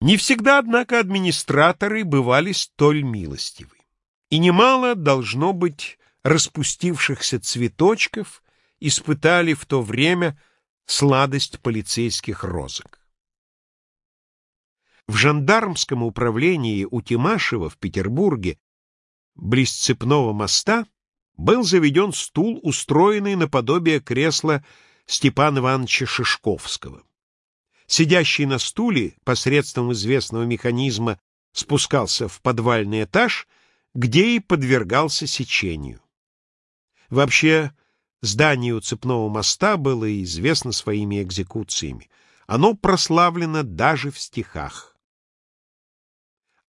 Не всегда, однако, администраторы бывали столь милостивы. И немало, должно быть, распустившихся цветочков испытали в то время сладость полицейских розок. В жандармском управлении у Тимашева в Петербурге, близ Цепного моста, был заведен стул, устроенный наподобие кресла Степана Ивановича Шишковского. Сидящий на стуле посредством известного механизма спускался в подвальный этаж, где и подвергался сечению. Вообще, здание у цепного моста было известно своими экзекуциями. Оно прославлено даже в стихах.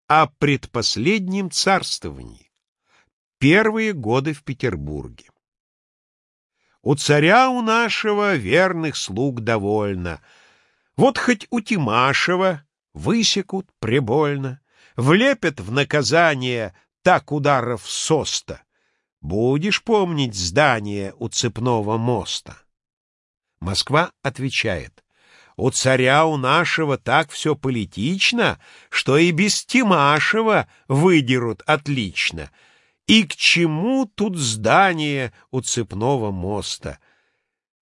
О предпоследнем царствовании. Первые годы в Петербурге. У царя у нашего верных слуг довольно — вот хоть у Тимашева высекут прибольно, влепят в наказание так ударов соста. Будешь помнить здание у цепного моста? Москва отвечает. У царя у нашего так все политично, что и без Тимашева выдерут отлично. И к чему тут здание у цепного моста?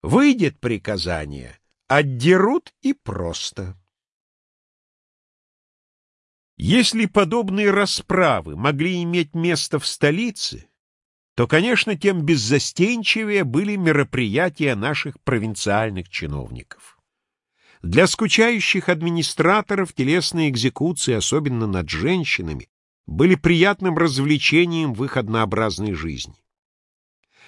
Выйдет приказание, Отдерут и просто. Если подобные расправы могли иметь место в столице, то, конечно, тем беззастенчивее были мероприятия наших провинциальных чиновников. Для скучающих администраторов телесные экзекуции, особенно над женщинами, были приятным развлечением в их однообразной жизни.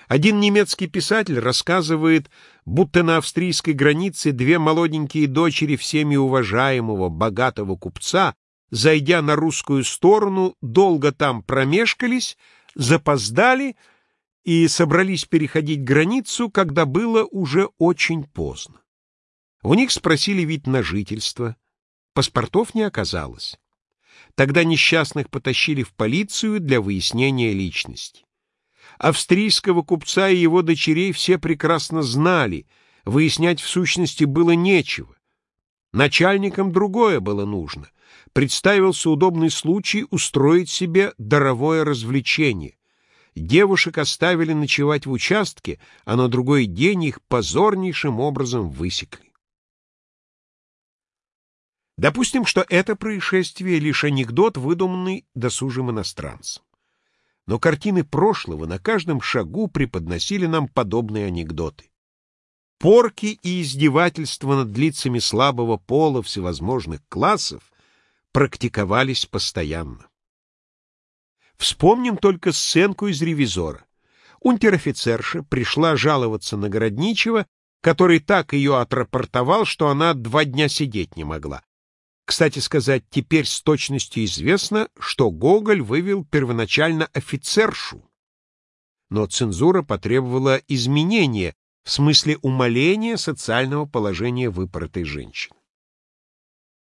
Один немецкий писатель рассказывает, будто на австрийской границе две молоденькие дочери всеми уважаемого богатого купца, зайдя на русскую сторону, долго там промешкались, запоздали и собрались переходить границу, когда было уже очень поздно. У них спросили вид на жительство. Паспортов не оказалось. Тогда несчастных потащили в полицию для выяснения личности. Австрийского купца и его дочерей все прекрасно знали, выяснять в сущности было нечего. Начальникам другое было нужно. Представился удобный случай устроить себе даровое развлечение. Девушек оставили ночевать в участке, а на другой день их позорнейшим образом высекли. Допустим, что это происшествие — лишь анекдот, выдуманный досужим иностранцем но картины прошлого на каждом шагу преподносили нам подобные анекдоты. Порки и издевательства над лицами слабого пола всевозможных классов практиковались постоянно. Вспомним только сценку из «Ревизора». Унтер-офицерша пришла жаловаться на Городничего, который так ее отрапортовал, что она два дня сидеть не могла. Кстати сказать, теперь с точностью известно, что Гоголь вывел первоначально офицершу. Но цензура потребовала изменения в смысле умаления социального положения выпоротой женщины.